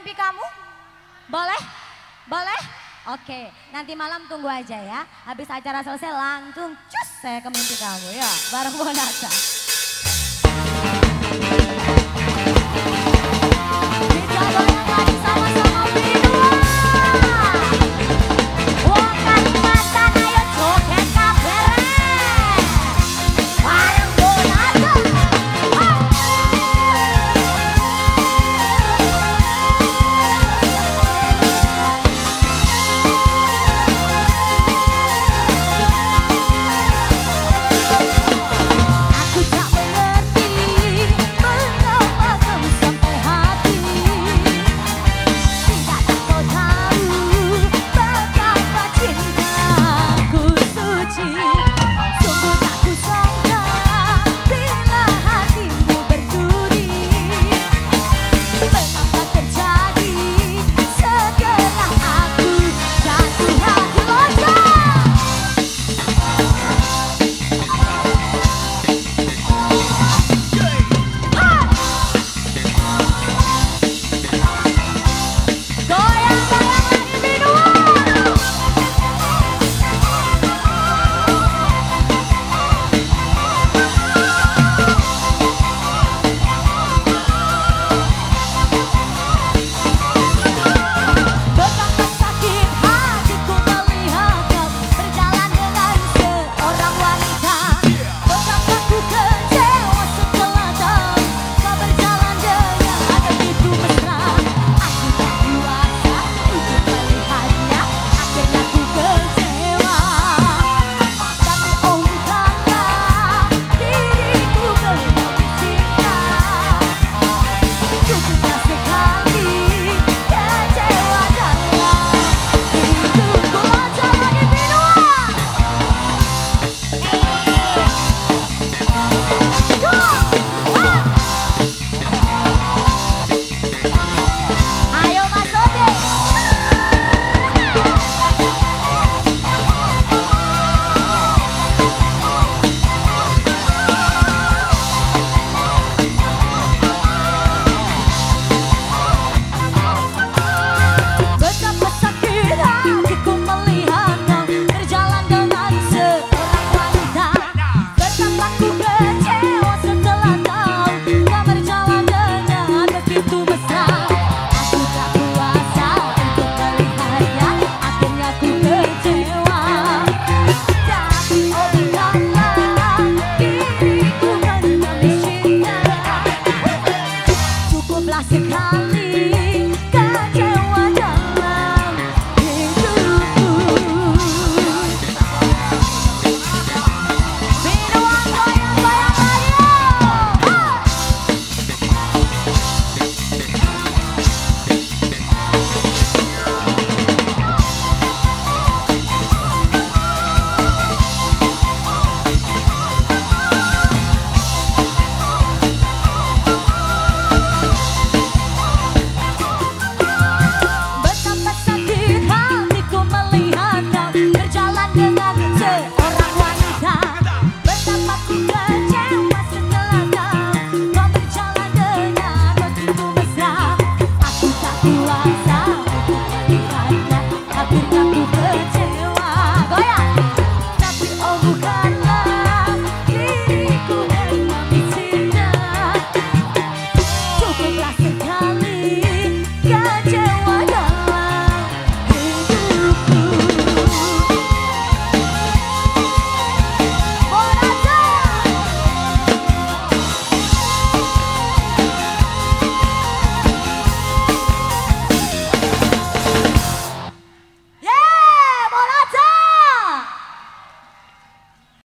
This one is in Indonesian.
mimpi kamu? Boleh? Boleh? Oke, nanti malam tunggu aja ya. Habis acara selesai langsung cus saya ke mimpi kamu ya. Bareng Bonata.